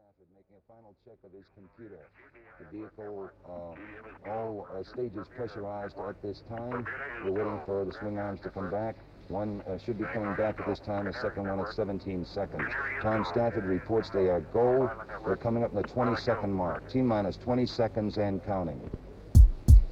Stafford making a final check of his computer. The vehicle, uh, all uh, stages pressurized at this time. We're waiting for the swing arms to come back. One uh, should be coming back at this time, the second one at 17 seconds. Tom Stafford reports they are go. They're coming up in the 20 second mark. T minus 20 seconds and counting.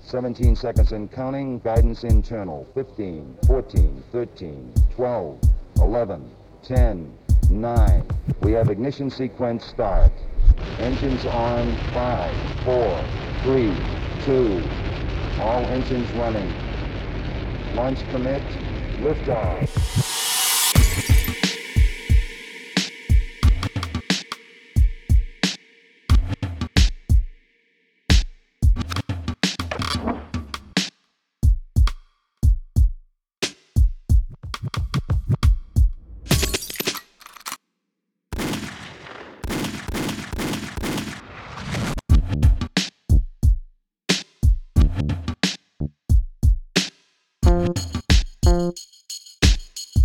17 seconds and counting. Guidance internal. 15, 14, 13, 12, 11, 10, 9. We have ignition sequence start. Engines on. 5, 4, 3, 2. All engines running. Launch commit. Liftoff.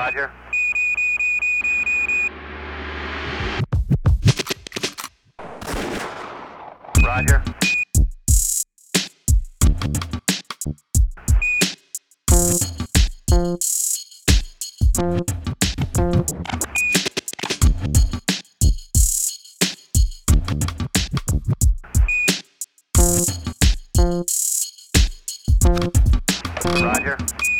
Roger. Roger. Roger.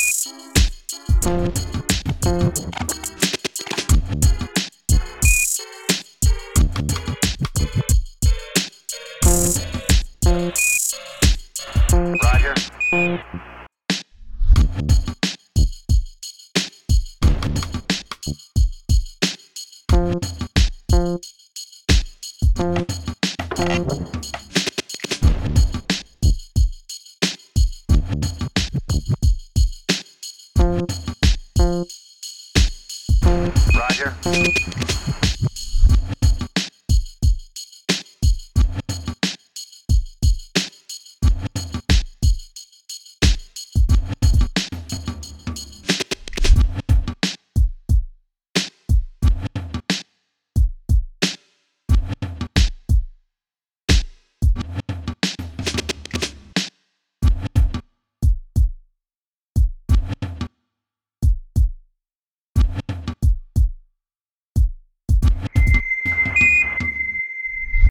Roger. Roger.